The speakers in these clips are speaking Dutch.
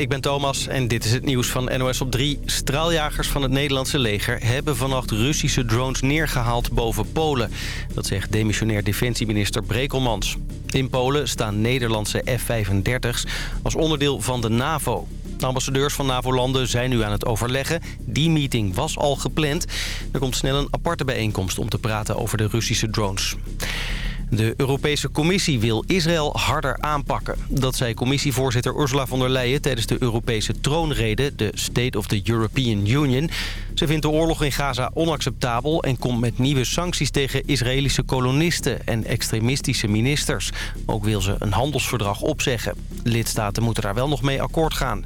ik ben Thomas en dit is het nieuws van NOS op 3. Straaljagers van het Nederlandse leger hebben vannacht Russische drones neergehaald boven Polen. Dat zegt demissionair defensieminister Brekelmans. In Polen staan Nederlandse F-35's als onderdeel van de NAVO. De ambassadeurs van NAVO-landen zijn nu aan het overleggen. Die meeting was al gepland. Er komt snel een aparte bijeenkomst om te praten over de Russische drones. De Europese Commissie wil Israël harder aanpakken. Dat zei commissievoorzitter Ursula von der Leyen tijdens de Europese troonrede, de State of the European Union. Ze vindt de oorlog in Gaza onacceptabel en komt met nieuwe sancties tegen Israëlische kolonisten en extremistische ministers. Ook wil ze een handelsverdrag opzeggen. Lidstaten moeten daar wel nog mee akkoord gaan.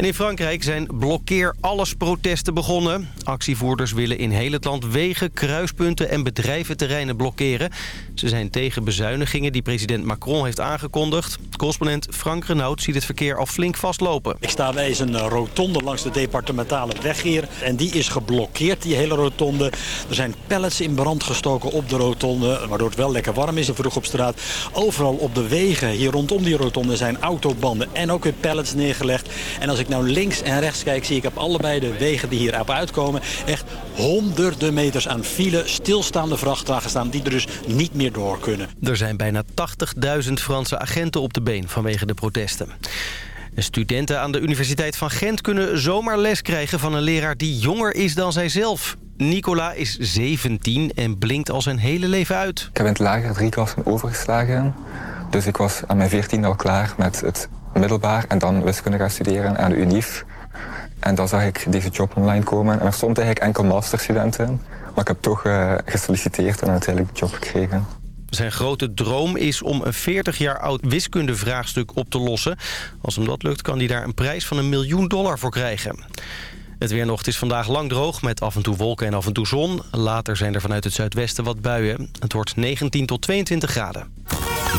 En in Frankrijk zijn blokkeer alles protesten begonnen. Actievoerders willen in heel het land wegen, kruispunten en bedrijventerreinen blokkeren. Ze zijn tegen bezuinigingen die president Macron heeft aangekondigd. Correspondent Frank Renaud ziet het verkeer al flink vastlopen. Ik sta bij een rotonde langs de departementale weg hier. En die is geblokkeerd, die hele rotonde. Er zijn pallets in brand gestoken op de rotonde, waardoor het wel lekker warm is en vroeg op straat. Overal op de wegen hier rondom die rotonde zijn autobanden en ook weer pallets neergelegd. En als ik nou links en rechts kijk, zie ik op allebei de wegen die hier op uitkomen... echt honderden meters aan file, stilstaande vrachtwagens staan... die er dus niet meer door kunnen. Er zijn bijna 80.000 Franse agenten op de been vanwege de protesten. Studenten aan de Universiteit van Gent kunnen zomaar les krijgen van een leraar die jonger is dan zijzelf. Nicola is 17 en blinkt al zijn hele leven uit. Ik heb in het lager drie klassen overgeslagen. Dus ik was aan mijn 14 al klaar met het middelbaar en dan wiskunde gaan studeren aan de UNIF. En dan zag ik deze job online komen. En er stond eigenlijk enkel masterstudenten. Maar ik heb toch uh, gesolliciteerd en uiteindelijk de job gekregen. Zijn grote droom is om een 40 jaar oud wiskundevraagstuk op te lossen. Als hem dat lukt kan hij daar een prijs van een miljoen dollar voor krijgen. Het weer nog, is vandaag lang droog met af en toe wolken en af en toe zon. Later zijn er vanuit het zuidwesten wat buien. Het wordt 19 tot 22 graden.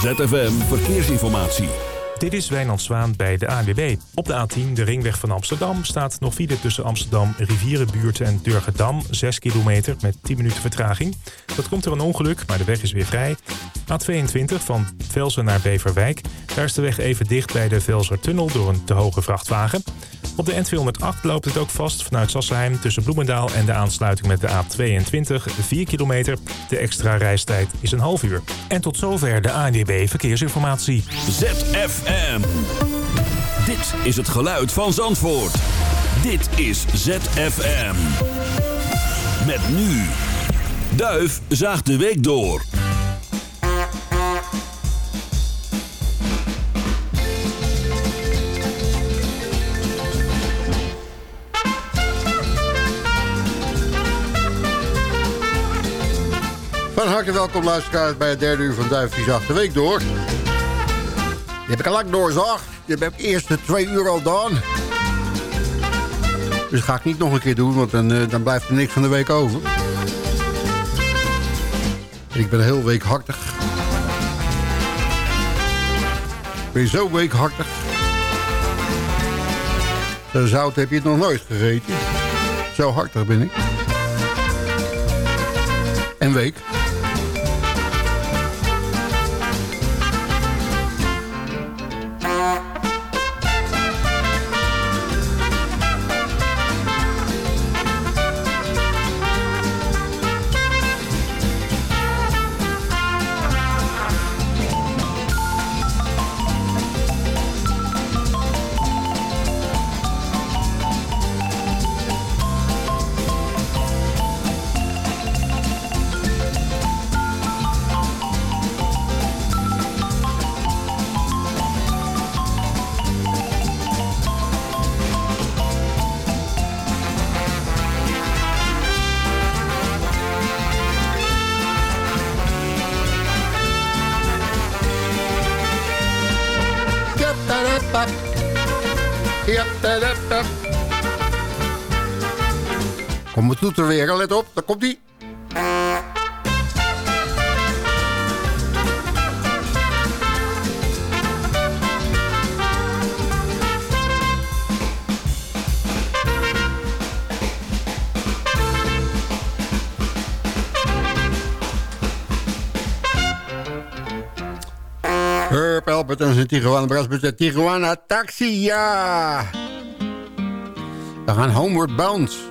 ZFM Verkeersinformatie. Dit is Wijnand Zwaan bij de ANWB. Op de A10, de ringweg van Amsterdam, staat nog file tussen Amsterdam, Rivierenbuurt en Durgedam. 6 kilometer met 10 minuten vertraging. Dat komt er een ongeluk, maar de weg is weer vrij. A22 van Velsen naar Beverwijk. Daar is de weg even dicht bij de Velsertunnel door een te hoge vrachtwagen. Op de N208 loopt het ook vast vanuit Sassenheim tussen Bloemendaal en de aansluiting met de A22. 4 kilometer. De extra reistijd is een half uur. En tot zover de ANWB Verkeersinformatie. ZFM. Dit is het geluid van Zandvoort. Dit is ZFM. Met nu. Duif zaagt de week door. Van harte welkom luisteraars bij het derde uur van Duif die zacht de week door. Heb ik al lang doorzacht. Die heb ik eerst de twee uur al gedaan. Dus dat ga ik niet nog een keer doen, want dan, uh, dan blijft er niks van de week over. Ik ben heel weekhartig. Ik ben zo weekhartig. Zo zout heb je het nog nooit gegeten. Zo hartig ben ik. En week. doet er weer. Let op, daar komt hij. Herb Alpert en zijn Tijuana Brass Taxi, ja! We gaan Homeward Bound.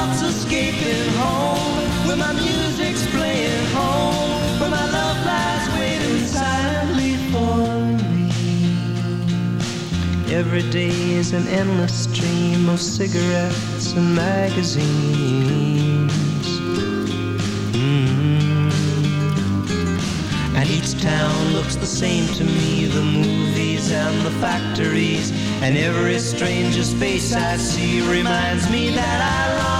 thoughts escaping home, where my music's playing home, where my love lies waiting silently for me. Every day is an endless stream of cigarettes and magazines. Mm. And each town looks the same to me the movies and the factories. And every stranger's face I see reminds me that I long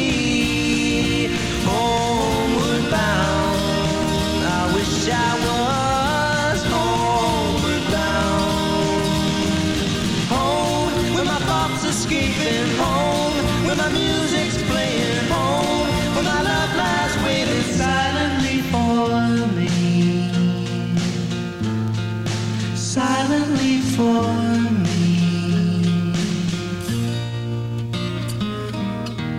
Ja, was down. Hold, when my thoughts are skipping home, when my music's playing home, and my love when it silently for me. Silently for me.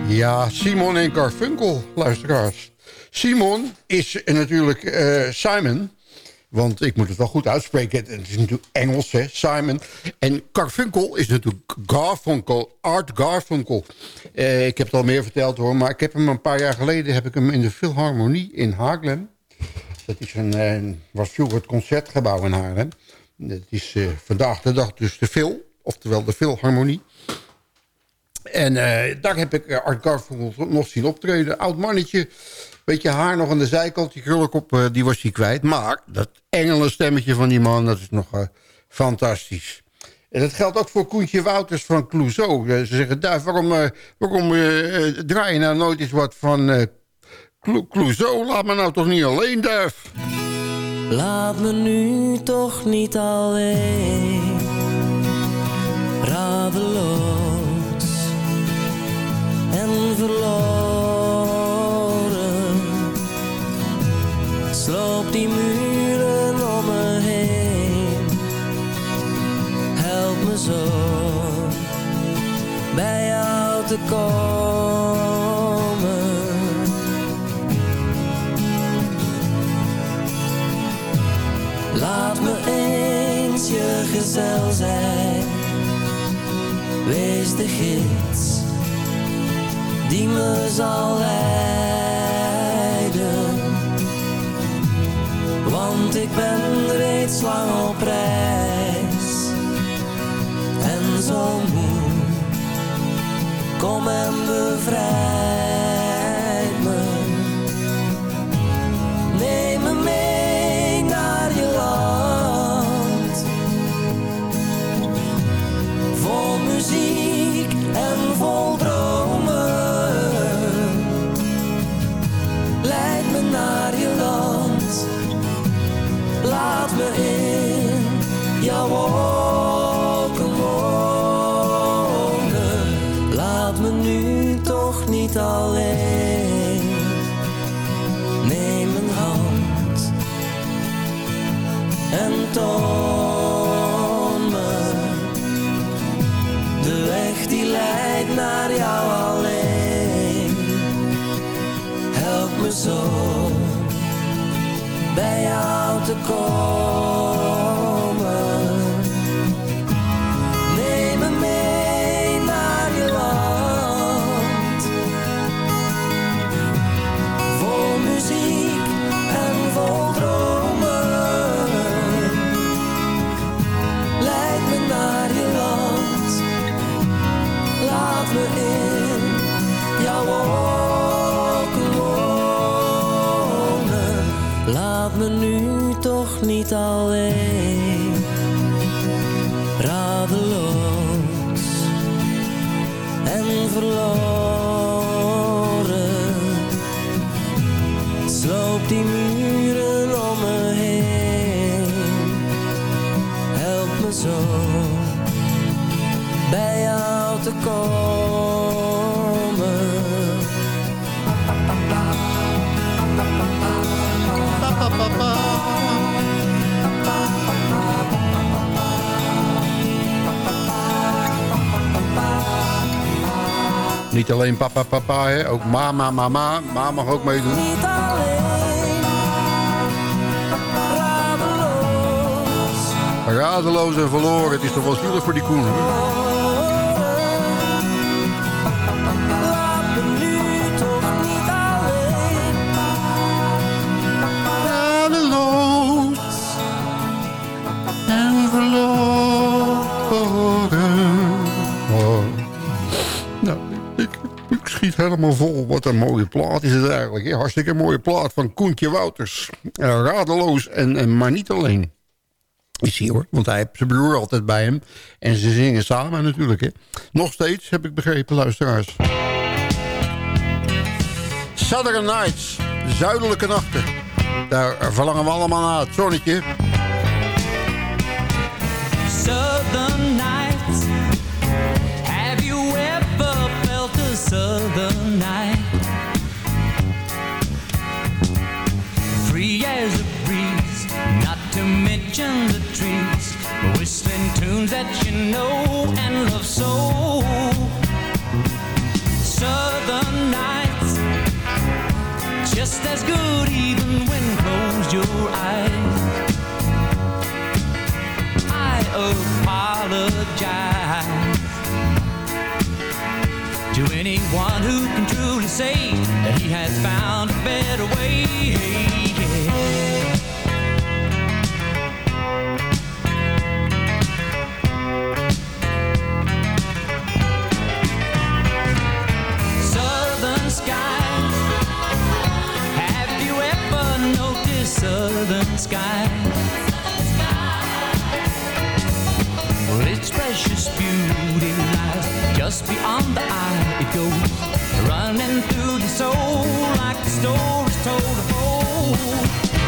Ja, Simon en Garfunkel, luisteraars. Simon is natuurlijk eh, Simon. Want ik moet het wel goed uitspreken. Het is natuurlijk Engels, hè, Simon. En Garfunkel is natuurlijk Garfunkel, Art Garfunkel. Eh, ik heb het al meer verteld hoor. Maar ik heb hem een paar jaar geleden heb ik hem in de Philharmonie in Haarlem. Dat is een, eh, was vroeger het concertgebouw in Haarlem. Dat is eh, vandaag de dag dus de Phil. Oftewel de Philharmonie. En eh, daar heb ik eh, Art Garfunkel nog zien optreden. Oud mannetje, beetje haar nog aan de zijkant. Die krulkop, uh, die was hij kwijt. Maar dat engelenstemmetje van die man, dat is nog uh, fantastisch. En dat geldt ook voor Koentje Wouters van Clouseau. Uh, ze zeggen, Duif, waarom, waarom draai je nou nooit eens wat van Clouseau? Laat me nou toch niet alleen, Duif? Laat me nu toch niet alleen. Radeloos en verloren. Sloop die muren om me heen. Help me zo bij jou te komen. Laat me eens je gezel zijn. Wees de gids die me zal leiden. Want ik ben reeds lang op reis en zo moe. Kom en bevrijd me. Neem me mee naar je land. Vol muziek en vol dromen. Leid me naar me in jouw wolken Niet alleen papa, papa, hè? ook mama, mama. Ma mag ook meedoen. Radeloos. Radeloos en verloren. Het is toch wel zielig voor die Koen, hoor. Helemaal vol. Wat een mooie plaat is het eigenlijk. Hartstikke mooie plaat van Koentje Wouters. Eh, radeloos en, en maar niet alleen. Is hij hoor, want hij heeft zijn broer altijd bij hem. En ze zingen samen natuurlijk. Hè. Nog steeds, heb ik begrepen, luisteraars. Southern Nights, zuidelijke nachten. Daar verlangen we allemaal naar, het zonnetje. Southern nights. To mention the trees, whistling tunes that you know and love so. Southern nights, just as good even when closed your eyes. I apologize to anyone who can truly say that he has found a better way. Southern skies? Well, its precious beauty lies just beyond the eye. It goes running through your soul like the stories told of. Old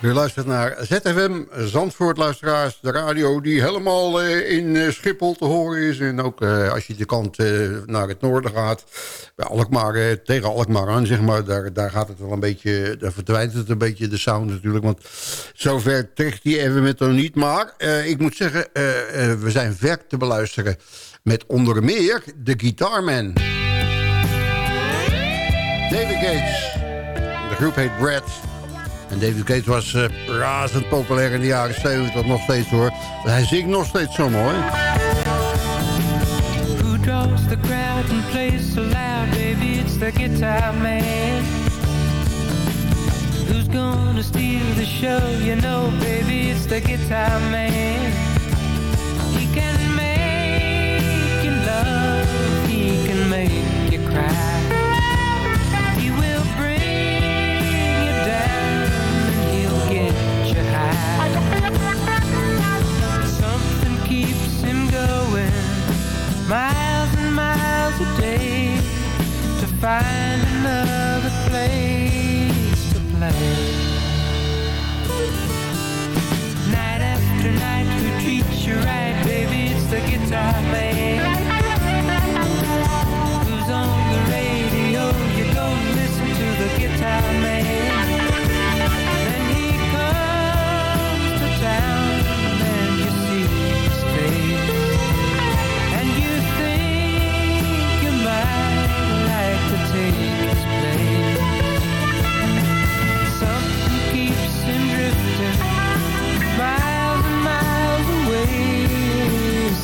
U luistert naar ZFM Zandvoort, luisteraars. De radio die helemaal eh, in eh, Schiphol te horen is. En ook eh, als je de kant naar het noorden gaat. Bij Alkmaar, tegen Alkmaar aan, zeg maar. Daar, daar gaat het wel een beetje... Daar verdwijnt het een beetje, de sound natuurlijk. Want zover trekt die even met nog niet. Maar ik moet zeggen, we zijn ver te beluisteren. Met onder meer de Guitarman. David Gates. De groep heet Brad. En David Gates was eh, razend populair in de jaren 70, nog steeds hoor. Hij zingt nog steeds zo mooi. Who draws the crowd and plays so loud, baby? It's the guitar man. gonna steal the show? You know, baby, it's the guitar man. He can make you love, he can make you cry. Miles and miles a day to find another place to play. Night after night, who treats you right, baby? It's the guitar man.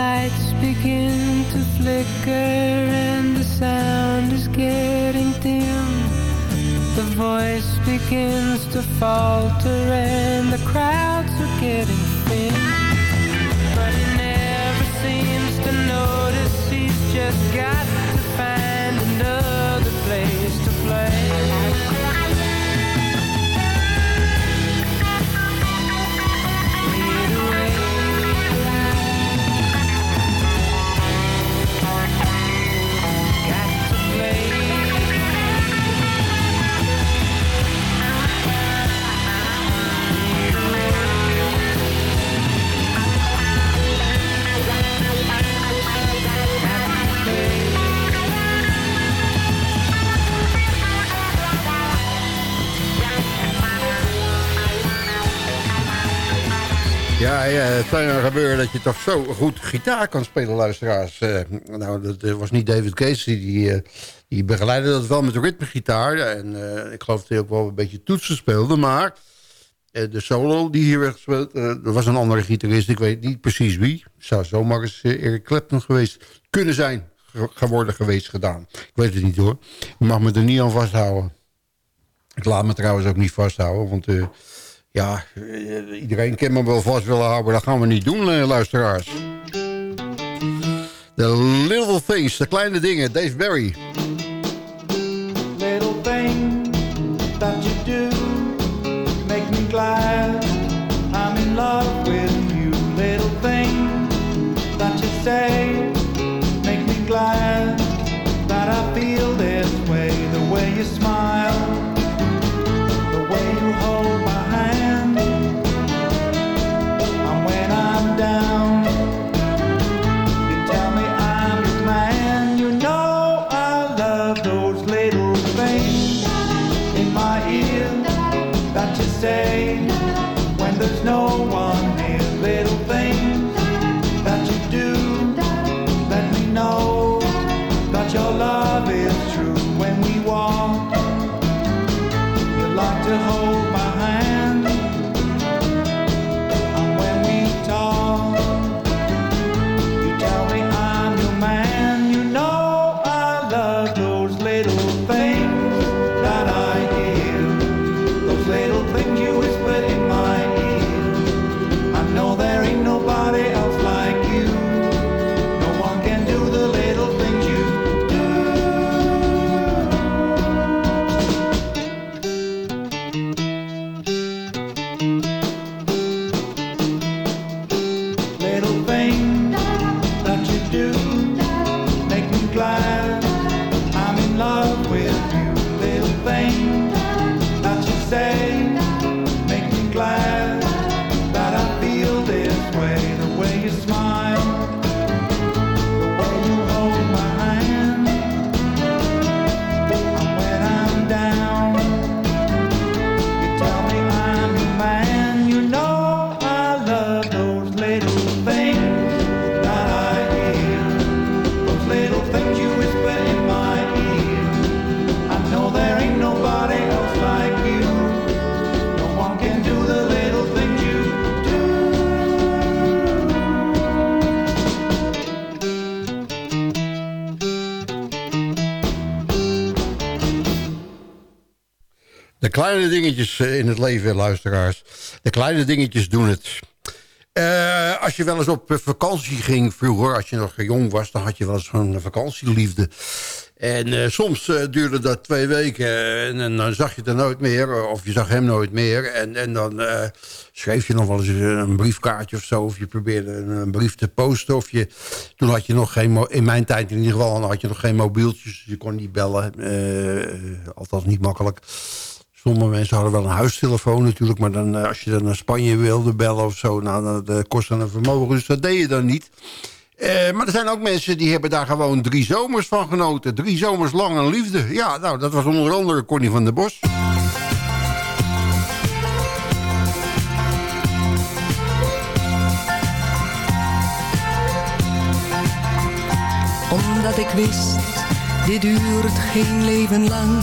Lights begin to flicker and the sound is getting dim. The voice begins to falter and the crowds are getting Ja, het kan nou gebeuren dat je toch zo goed gitaar kan spelen, luisteraars. Eh, nou, dat eh, was niet David Casey, die, eh, die begeleidde dat wel met ritmegitaar. En ik geloof dat hij ook wel een beetje toetsen speelde. Maar de solo die hier werd gespeeld, er was een andere gitarist. Ik weet niet precies wie. Zou zomaar eens Eric Clapton geweest kunnen zijn. ge- Geworden geweest gedaan. Ik weet het niet hoor. Je mag me er niet aan vasthouden. Ik laat me trouwens ook niet vasthouden, want... ja, eh, iedereen kan me wel vast willen houden. Dat gaan we niet doen, eh, luisteraars. The Little Things, de kleine dingen. Dave Barry. Eh, in het leven, luisteraars. De kleine dingetjes doen het. Eh, als je wel eens op vakantie ging vroeger, als je nog jong was... dan had je wel eens zo'n vakantieliefde. En soms duurde dat twee weken en, dan zag je er nooit meer. Of je zag hem nooit meer. En, en dan schreef je nog wel eens een briefkaartje of zo. Of je probeerde een, een, brief te posten. Of je, toen had je nog geen... In mijn tijd in ieder geval had je nog geen mobieltjes. Dus je kon niet bellen. althans niet makkelijk. Sommige mensen hadden wel een huistelefoon natuurlijk. Maar dan, als je dan naar Spanje wilde bellen of zo... Nou, dat kostte een vermogen. Dus dat deed je dan niet. Uh, maar er zijn ook mensen die hebben daar gewoon drie zomers van genoten. Drie zomers lang een liefde. Ja, nou, dat was onder andere Connie van der Bos. Omdat ik wist, dit duurt geen leven lang.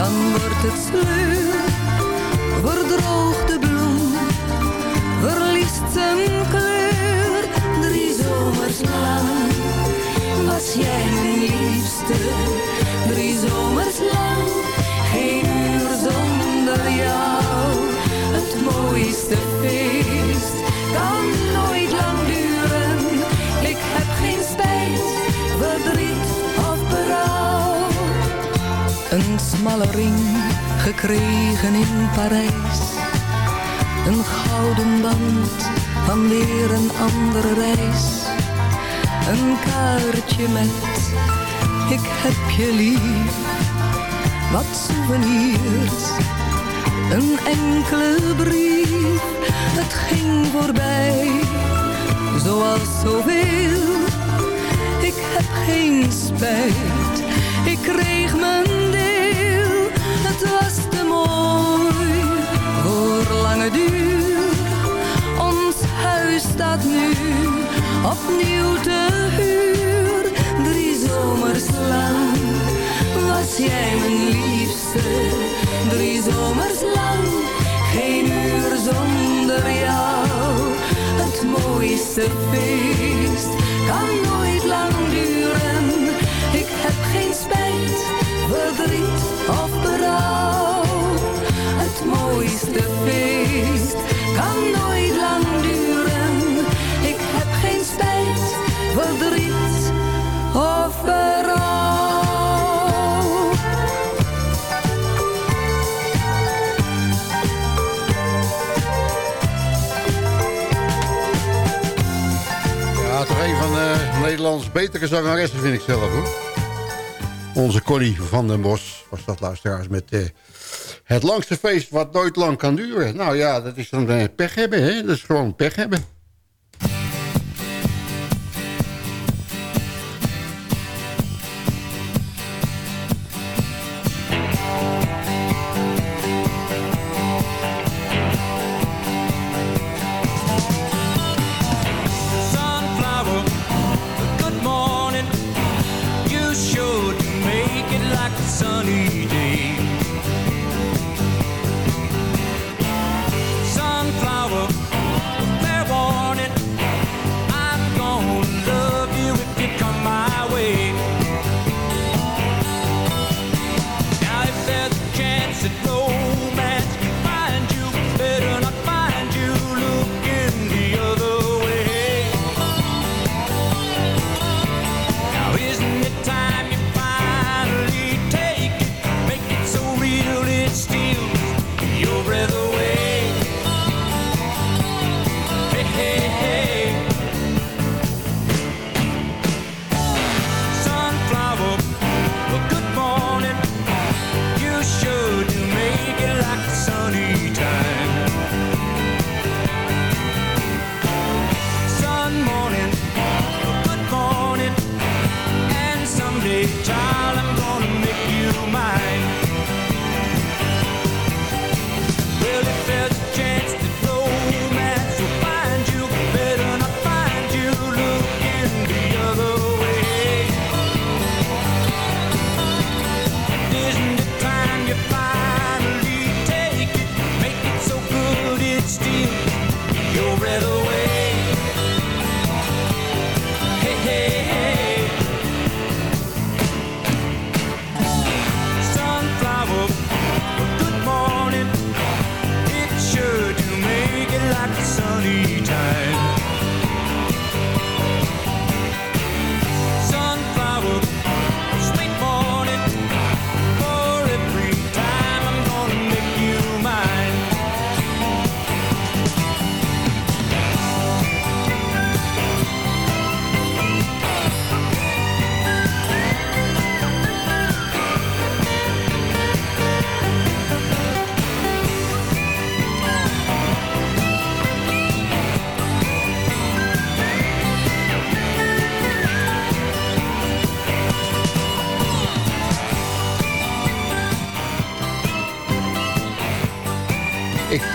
Dan wordt het sleur. Verdroogt de bloem, verliest zijn kleur. Drie zomers lang was jij mijn liefste. Drie zomers lang, geen uur zonder jou. Het mooiste feest kan nooit lang duren. Smalle ring gekregen in Parijs. Een gouden band van weer een andere reis. Een kaartje met ik heb je lief. Wat souvenirs, een enkele brief. Het ging voorbij, zoals zoveel. Ik heb geen spijt, ik kreeg mijn deel. Het was te mooi voor lange duur huis staat nu opnieuw te huur. Drie zomers lang was jij mijn liefste. Drie zomers lang, geen uur zonder jou. Het mooiste feest kan nooit Nederlands betere zangeressen vind ik zelf. Onze Connie van den Bos was dat luisteraars met... Uh, het langste feest wat nooit lang kan duren. Nou ja, dat is dan uh, pech hebben, hè? Dat is gewoon pech hebben.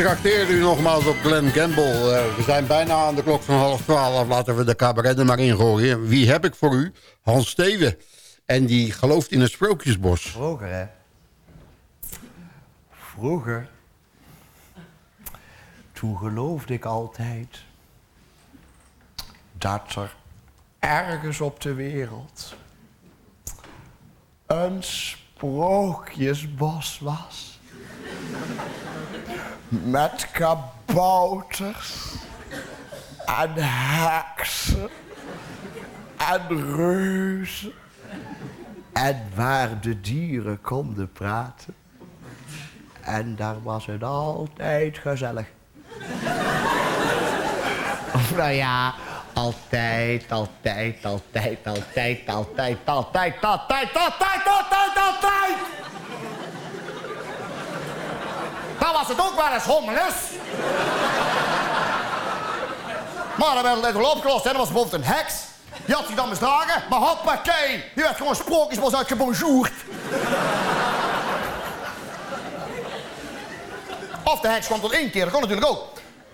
Trakteer u nogmaals op Glenn Campbell. Eh, we zijn bijna aan de klok van half twaalf. Laten we de cabaret er maar ingooien. Wie heb ik voor u? Hans Steven. En die gelooft in het sprookjesbos. Vroeger, hè? Vroeger. Toen geloofde ik altijd... dat er ergens op de wereld... een sprookjesbos was. Met kabouters... en heksen... en reuzen... En waar de dieren konden praten. En daar was het altijd gezellig. Nou ja, altijd, altijd, altijd, altijd, altijd, altijd, altijd, altijd, altijd, altijd. Dan was het ook wel eens. Maar dan werd het wel opgelost. Er was bijvoorbeeld een heks. Die had zich dan misdragen, maar hoppakee. Die werd gewoon sprookjesbos uitgebonjourd. Of de heks kwam tot één keer, dat kon natuurlijk ook.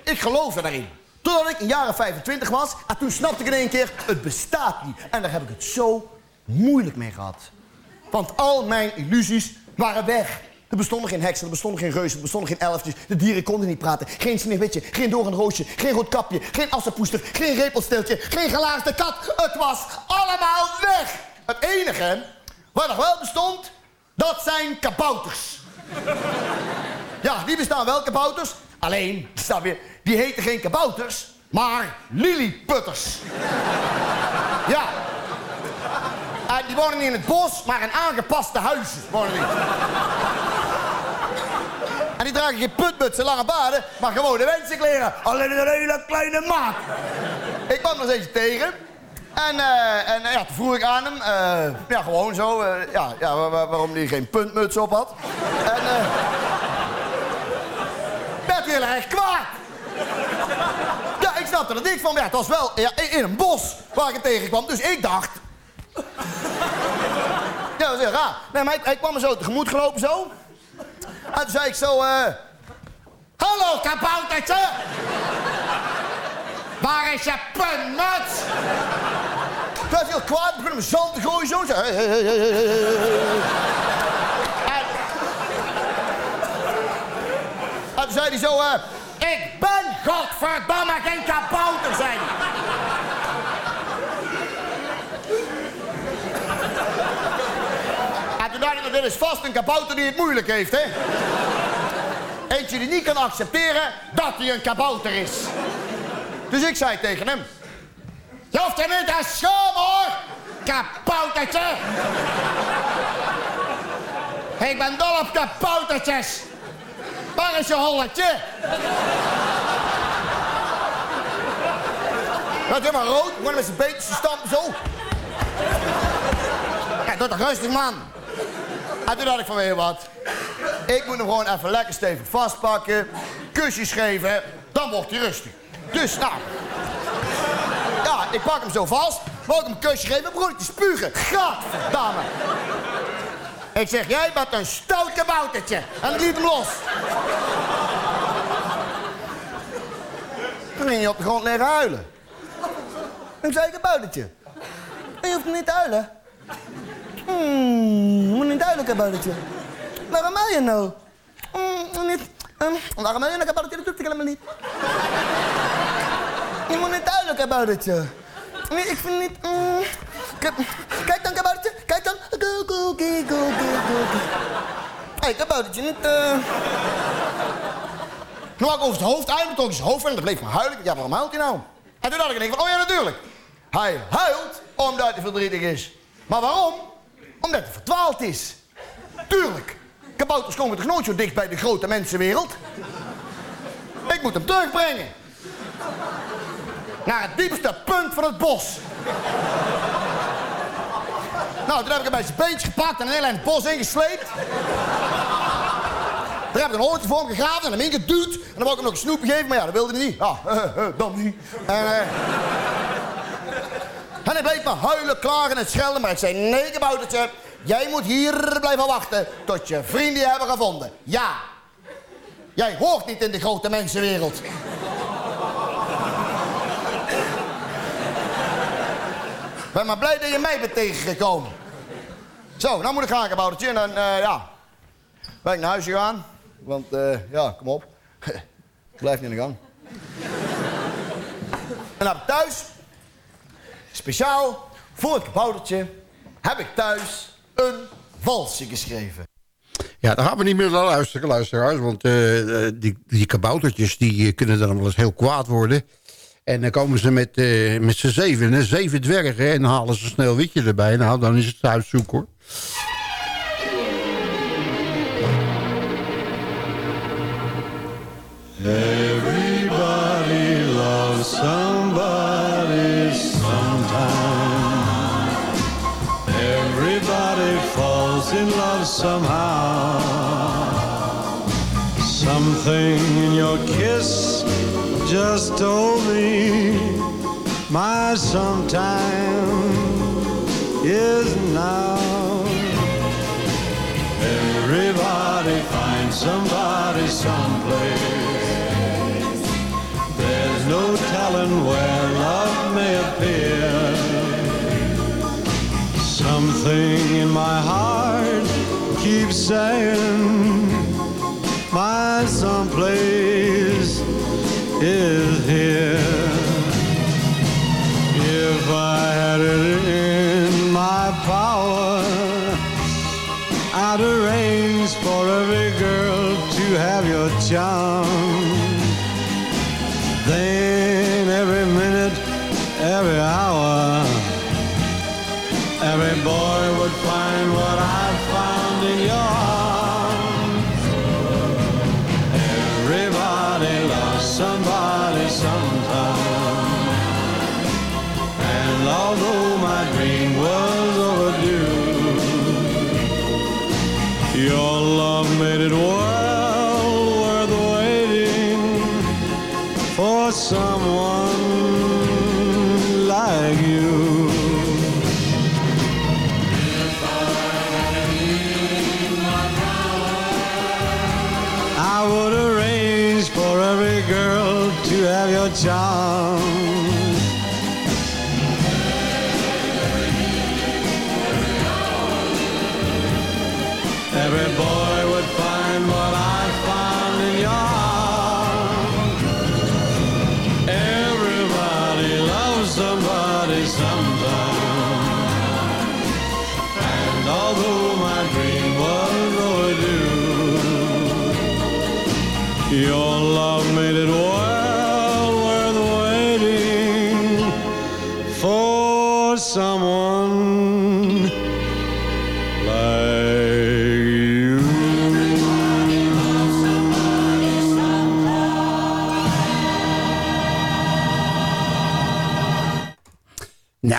Ik geloofde daarin. Totdat ik een jaren 25 was en toen snapte ik in één keer, het bestaat niet. En daar heb ik het zo moeilijk mee gehad. Want al mijn illusies waren weg. Er bestonden geen heksen, er bestonden geen reuzen, er bestonden geen elfjes. De dieren konden niet praten. Geen sneeuwwitje, geen doornroosje, geen rood kapje, geen assenpoester, geen repelsteeltje, geen gelaagde kat. Het was allemaal weg. Het enige wat nog wel bestond, dat zijn kabouters. Ja, die bestaan wel, kabouters. Alleen, snap je, die heten geen kabouters, maar lilliputters. Ja. En die wonen niet in het bos, maar in aangepaste huizen wonen die. En die dragen geen putmutsen, lange baarden, maar gewoon de wensenkleren. Alleen een hele kleine maat. Ik kwam eens eentje tegen. En, eh, en eh, ja, toen vroeg ik aan hem, eh, ja, gewoon zo, ja, ja, wa- wa- waarom hij geen puntmuts op had. En werd heel erg kwaad. Ja, ik snapte er niks van. Ja, het was wel in een bos waar ik hem tegenkwam, dus ik dacht... Ja, dat heel raar. Nee, maar hij kwam me zo tegemoet gelopen, zo. En toen zei ik zo, eh... Hallo, kaboutertje! Waar is je puntmuts? Toen werd heel kwaad, begon hem zand te gooien, zo. Hey. En... En toen zei hij zo, eh... Ik ben godverdomme geen kabouter, zei hij. Dit is vast een kabouter die het moeilijk heeft, hè? Eentje die niet kan accepteren dat hij een kabouter is. Dus ik zei tegen hem... Je hoeft je niet schamen, hoor! Kaboutertje! Ik ben dol op kaboutertjes! Waar is je holletje? Dat is helemaal rood, gewoon met zijn beentjes stampen zo. Ja, doe toch rustig, man. En toen dacht ik van, weet wat? Ik moet hem gewoon even lekker stevig vastpakken, kusjes geven, dan wordt hij rustig. Dus, nou... Ja, ik pak hem zo vast, wou ik hem een kusje geven, begon ik te spugen. Gadverdamme. Ik zeg, jij bent een stout kaboutertje. En liet hem los. Toen ging hij op de grond liggen huilen. En zei ik, kaboutertje. Je hoeft niet te huilen. Hmm, moet niet huilen, kaboutertje. Waarom huil je nou? Hmm, niet. Um, waarom huil je nou, kaboutertje? Dat doet ik helemaal niet. Je moet niet huilen, kaboutertje. Nee, ik vind niet... mm, Kijk, dan, kaboutertje. Kijk dan. Go, go, go, go, go, go. Hé, kaboutertje, niet... had ik over zijn hoofd eindelijk toch zijn hoofd en dat bleef maar huilen. Ja, waarom huilt hij nou? En toen dacht ik oh ja, natuurlijk. Hij huilt omdat hij verdrietig is. Maar waarom? Omdat hij verdwaald is. Tuurlijk. Kabouters komen toch nooit zo dicht bij de grote mensenwereld? Ik moet hem terugbrengen. Naar het diepste punt van het bos. Nou, toen heb ik hem bij zijn beentje gepakt en een heel eind het bos ingesleept. Daar heb ik een hoortje voor hem gegraven en hem ingeduwd. En dan wou ik hem nog een snoepje geven, maar ja, dat wilde hij niet. Ja, dan niet. En, eh, en hij bleef maar huilen, klagen en schelden. Maar ik zei, nee, kaboutertje, jij moet hier blijven wachten tot je vrienden je hebben gevonden. Ja. Jij hoort niet in de grote mensenwereld. Ik ben maar blij dat je mij bent tegengekomen. Zo, nou moet ik gaan, kaboutertje. En dan, eh, ja, ben ik naar huis gegaan. Want, eh, ja, kom op. Blijf niet in de gang. en dan thuis, speciaal voor het kaboutertje, heb ik thuis een valsje geschreven. Ja, daar gaan we niet meer naar luisteren, luisteraars. Want eh, eh, die, die kaboutertjes die eh, kunnen dan wel eens heel kwaad worden. En dan komen ze met, eh, met z'n zeven, zeven dwergen... en dan halen ze snel witje erbij. Nou, dan is het thuis zoek, hoor. Everybody loves in love somehow. Something in your kiss just told me my sometime is now. Everybody finds somebody someplace. There's no telling where love may appear. Something in my heart keeps saying my someplace is here. If I had it in my power, I'd arrange for every girl to have your charm.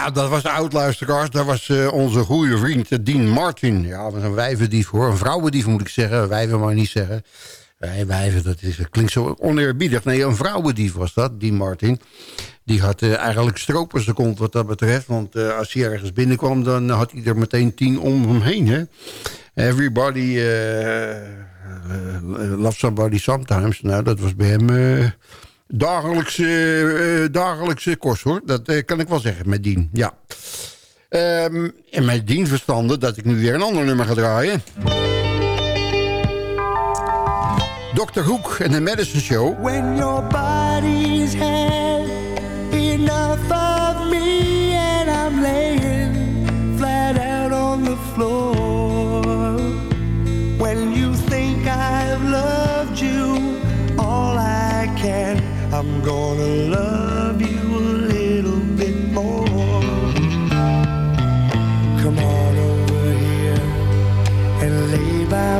Nou, dat was de oud-luisteraars. Dat was eh, onze goede vriend eh, Dean Martin. Ja, dat was een wijvendief hoor. Een vrouwendief moet ik zeggen. Wijven mag niet zeggen. Wij wijven, dat, is, dat klinkt zo oneerbiedig. Nee, een vrouwendief was dat, Dean Martin. Die had eh, eigenlijk stropers de kont wat dat betreft. Want als hij ergens binnenkwam, dan had hij er meteen tien om hem heen. Hè? Everybody loves somebody sometimes. Nou, dat was bij hem dagelijkse, eh, dagelijkse kost, hoor. Dat eh, kan ik wel zeggen, met Dean, ja. Ehm, en met Dean verstande dat ik nu weer een ander nummer ga draaien. Dr. Hoek en de Medicine Show. When your body's had enough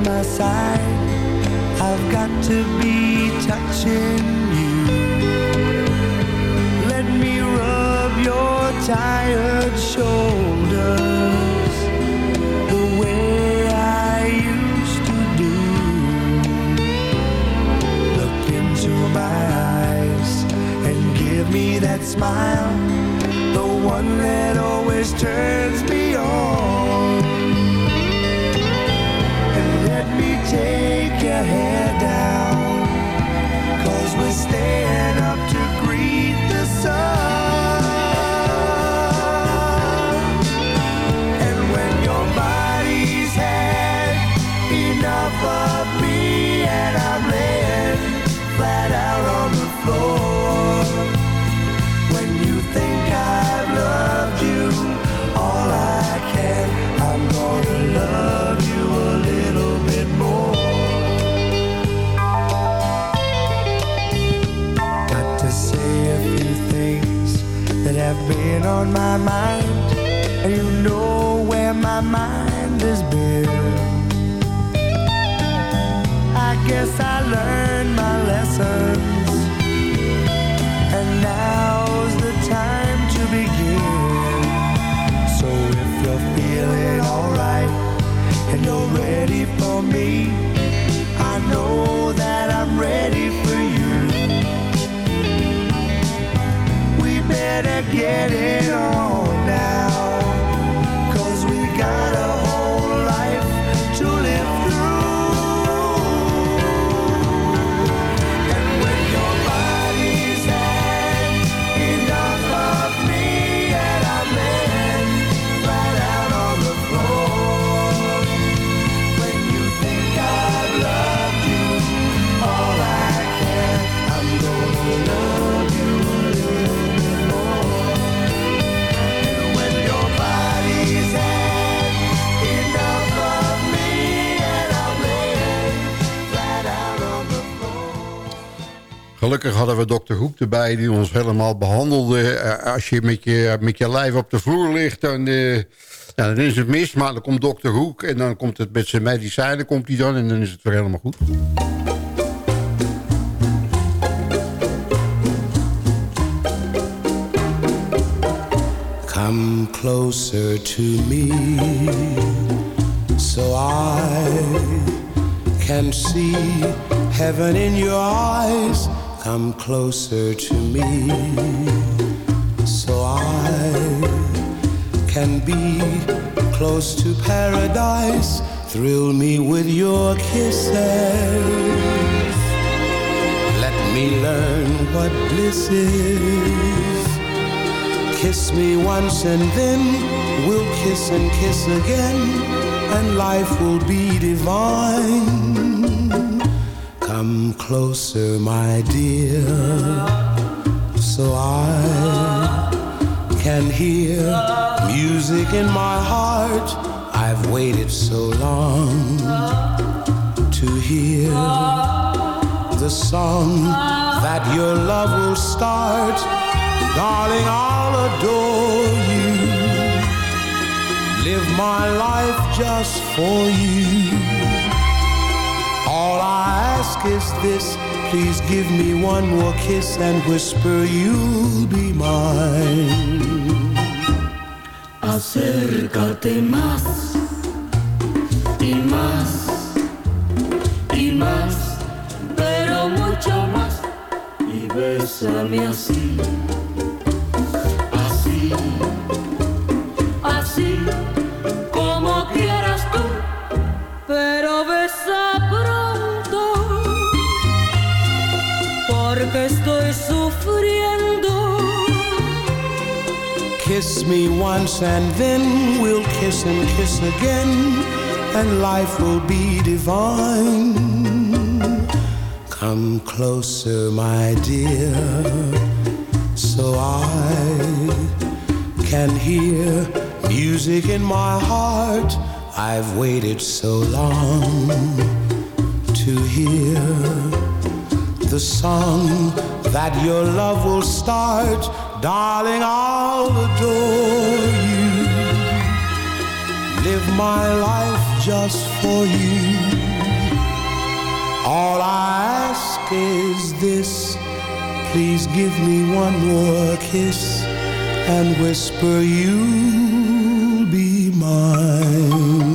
my side. I've got to be touching you. Let me rub your tired shoulders the way I used to do. Look into my eyes and give me that smile, the one that always turns me on my mind. Gelukkig hadden we dokter Hoek erbij die ons helemaal behandelde. Eh, als je met, je met je lijf op de vloer ligt, dan, eh, dan is het mis. Maar dan komt dokter Hoek en dan komt het met zijn medicijnen komt hij dan en dan is het weer helemaal goed. Come closer to me so I can see heaven in your eyes. Come closer to me so I can be close to paradise. Thrill me with your kisses. Let me learn what bliss is. Kiss me once and then we'll kiss and kiss again, and life will be divine. Come closer, my dear, so I can hear music in my heart. I've waited so long to hear the song that your love will start. Darling, I'll adore you. Live my life just for you. Ask is this please give me one more kiss and whisper you'll be mine. Acércate más y más y más, pero mucho más. Y bésame así, Kiss me once and then we'll kiss and kiss again, and life will be divine. Come closer, my dear, so I can hear music in my heart. I've waited so long to hear the song that your love will start. Darling, I'll adore you. Live my life just for you. All I ask is this please give me one more kiss and whisper you'll be mine.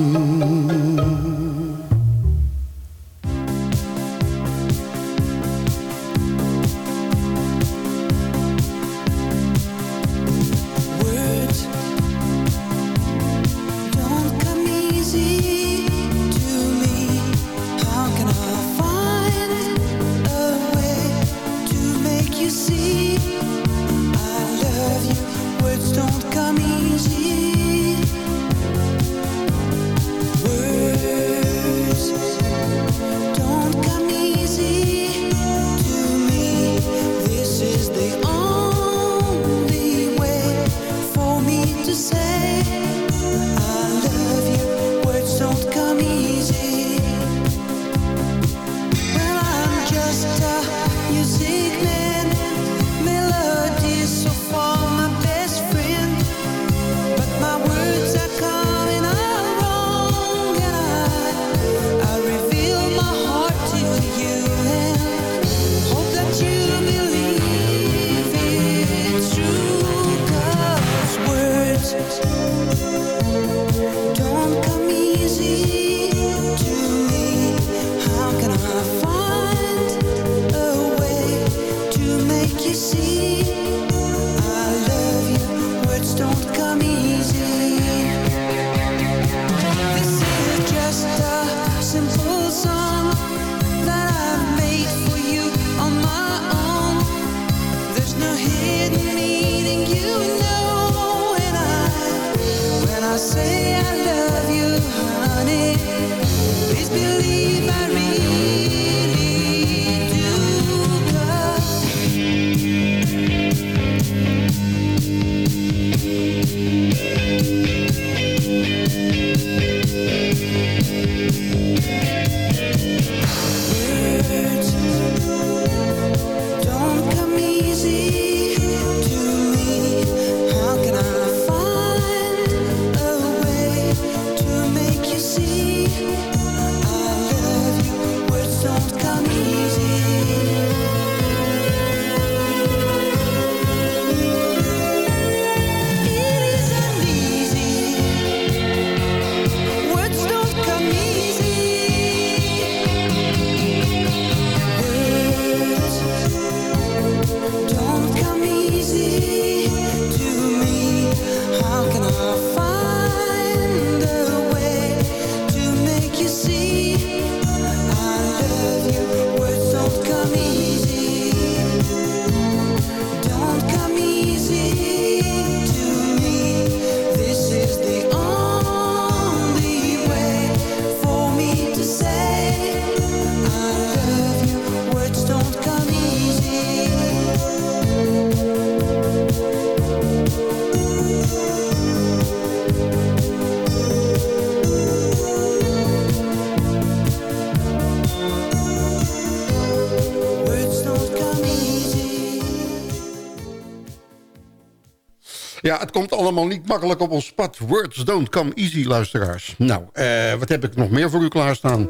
het komt allemaal niet makkelijk op ons pad. Words don't come easy, luisteraars. Nou, eh, wat heb ik nog meer voor u klaarstaan?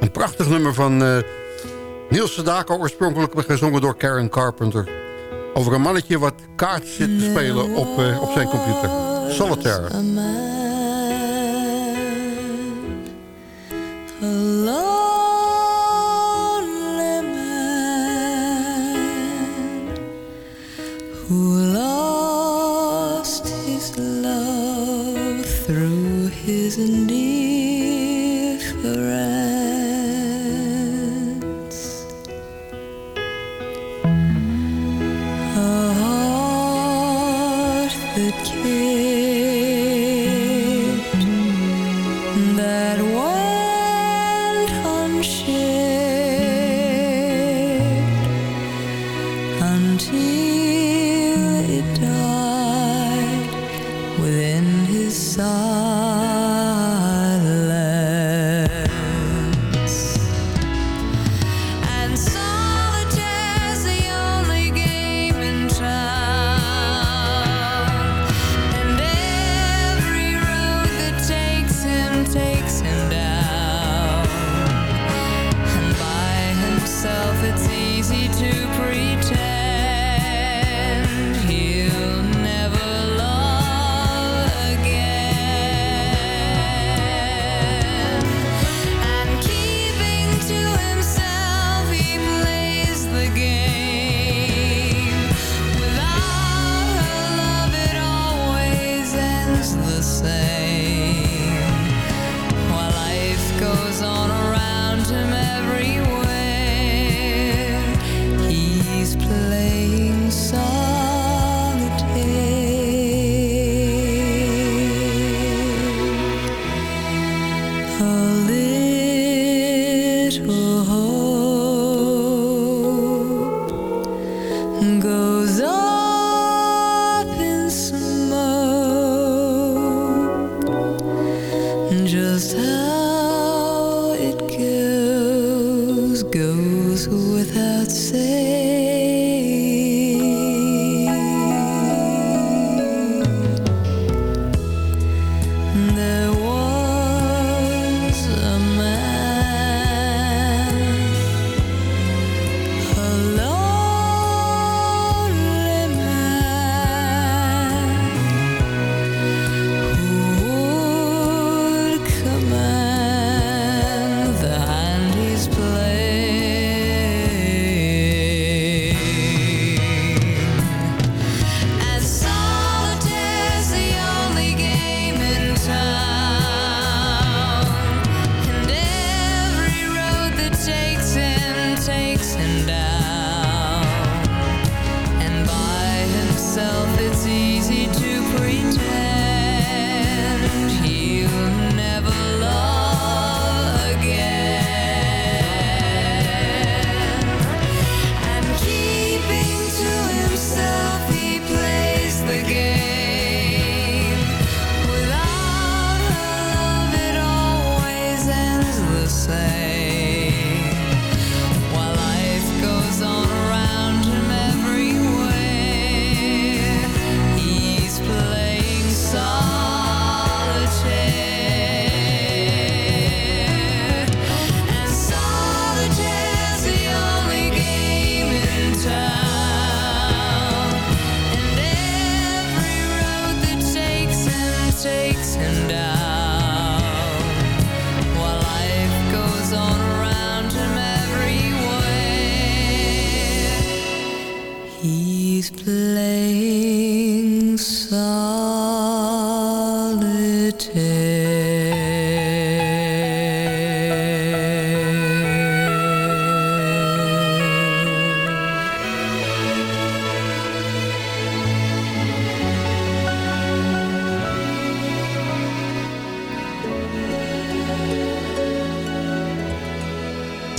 Een prachtig nummer van uh, Niels Sedaka... oorspronkelijk gezongen door Karen Carpenter. Over een mannetje wat kaart zit te spelen op, eh, op zijn computer. Solitaire.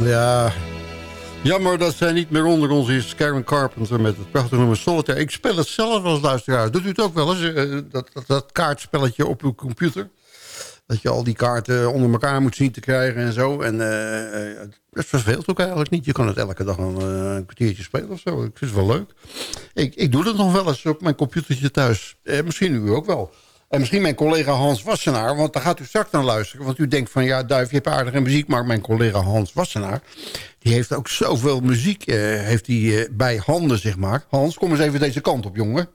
Ja, jammer dat zij niet meer onder ons is. Karen Carpenter met het prachtige nummer Solitaire. Ik speel het zelf als luisteraar. Doet u het ook wel eens, eh, dat, dat, dat, kaartspelletje op uw computer? Dat je al die kaarten onder elkaar moet zien te krijgen en zo. En uh, het verveelt ook eigenlijk niet. Je kan het elke dag een, een kwartiertje spelen of zo. Ik vind het wel leuk. Ik, ik doe het nog wel eens op mijn computertje thuis. Eh, misschien u ook wel. En misschien mijn collega Hans Wassenaar, want daar gaat u straks naar luisteren. Want u denkt van, ja, Duif, je hebt aardige muziek. Maar mijn collega Hans Wassenaar, die heeft ook zoveel muziek eh, heeft die, eh, bij handen, zeg maar. Hans, kom eens even deze kant op, jongen.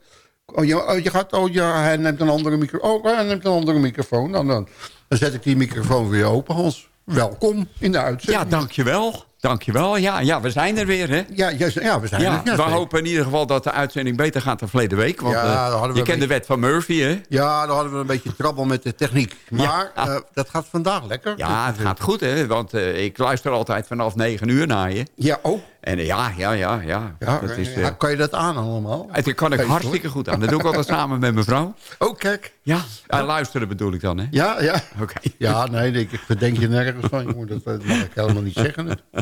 Oh, je, oh, gaat, oh ja, hij neemt een andere microfoon. Oh, hij neemt een andere microfoon. Dan, dan, dan zet ik die microfoon weer open, Hans. Welkom in de uitzending. Ja, dankjewel. Dankjewel. Ja, ja, we zijn er weer, hè? Ja, ja, ja we zijn Ja, er. Ja, we hopen in ieder geval dat de uitzending beter gaat dan verleden week. Want Ja, eh, we je kent de wet van Murphy, hè? Ja, dan hadden we een beetje trabbel met de techniek. Maar Ja. eh, dat gaat vandaag lekker. Ja, het gaat goed, hè? Want eh, ik luister altijd vanaf 9 uur naar je. Ja, oh. En eh, ja, ja, ja, ja. Ja, dat is, ja, eh, kan je dat aan allemaal? het kan ik hartstikke goed aan. Dat doe ik altijd samen met mijn vrouw. Oh, kijk. Ja, en luisteren bedoel ik dan, hè? Ja, ja. Oké. Ja, nee, ik, verdenk je nergens van. jongen. Dat, dat mag ik helemaal niet zeggen. Hé,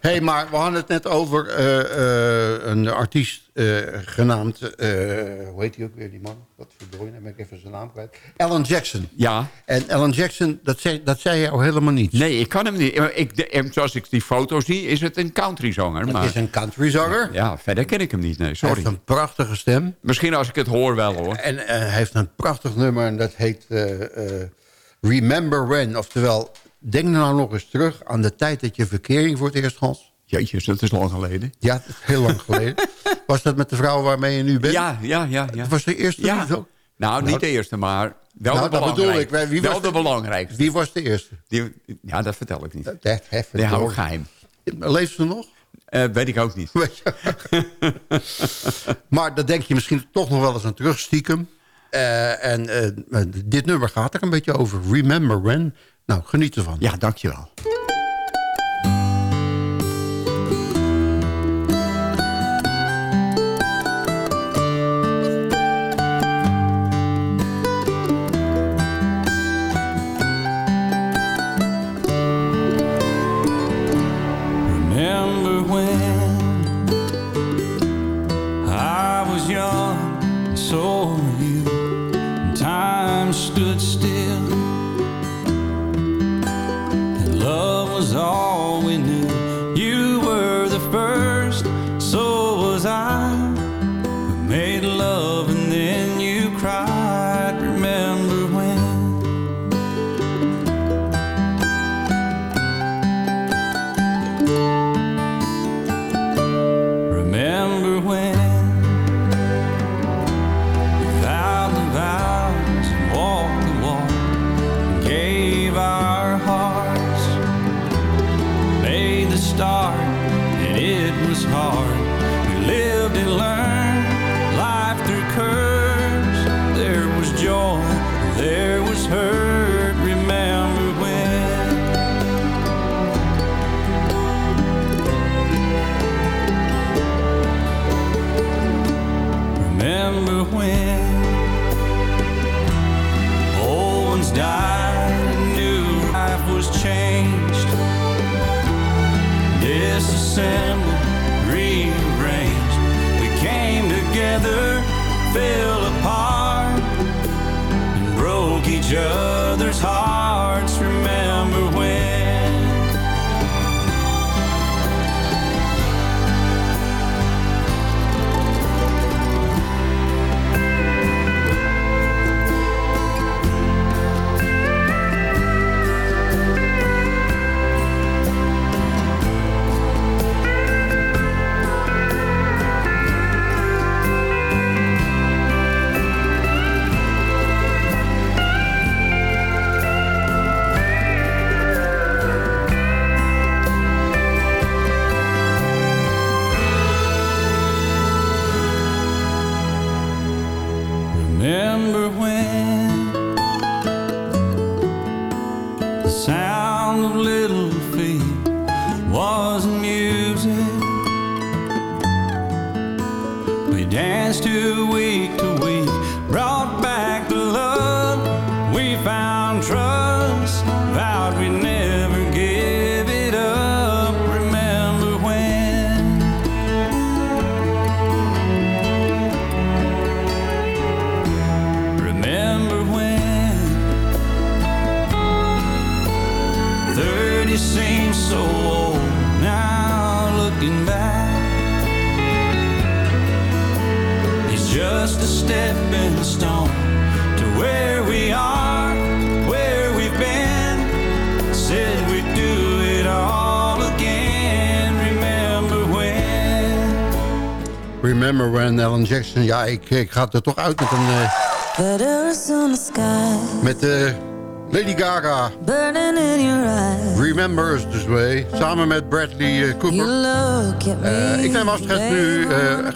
hey, maar we hadden het net over eh, eh, een artiest eh, genaamd... eh, hoe heet die ook weer, die man? Wat verdorie, dan ben ik even zijn naam kwijt. Alan Jackson. Ja. En Alan Jackson, dat zei, dat zei jou helemaal niet. Nee, ik kan hem niet. Ik, de- en zoals ik die foto zie, is het een countryzanger. Het maar- is een countryzanger. Ja, verder ken ik hem niet, nee, Hij sorry. heeft een prachtige stem. Misschien als ik het hoor wel, hoor. En eh, hij heeft een prachtig nummer en dat heet eh, eh, Remember When. Oftewel, denk nou nog eens terug aan de tijd dat je verkering voor het eerst had. Jeetje, dat is lang geleden. Ja, heel lang geleden. Was dat met de vrouw waarmee je nu bent? Ja, ja, ja. ja. Was de eerste Ja. ook? Nou, niet de eerste, maar wel Nou, de dat bedoel belangrijkste. ik. Wie wel was de de- belangrijkste. Wie was de eerste? Die, ja, dat vertel ik niet. Dat, dat, Die hou door. ik geheim. Leeft ze nog? Eh, weet ik ook niet. Maar daar denk je misschien toch nog wel eens aan terug, stiekem. Eh, en eh, dit nummer gaat er een beetje over. Remember When. Nou, geniet ervan. Ja, dankjewel. Disassembled, rearranged. We came together, fell apart, and broke each other's hearts. Ja, ik, ik ga er toch uit met een... sky met eh, Lady Gaga. burning in your eyes. Remember Us This Way. Samen met Bradley eh, Cooper. Eh, ik neem afscheid nu.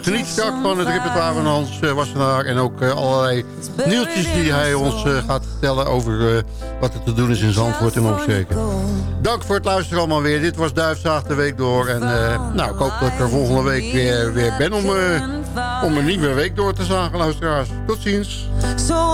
Geniet straks van het repertoire van Hans uh, Wassenaar. En ook allerlei nieuwtjes die hij ons gaat vertellen... over wat er te doen is in Zandvoort en omstreken. Dank voor het luisteren allemaal weer. Dit was Duifzaag de week door. En nou, ik hoop dat ik er volgende week weer, weer ben... om, om een nieuwe week door te zagen, luisteraars. Tot ziens. So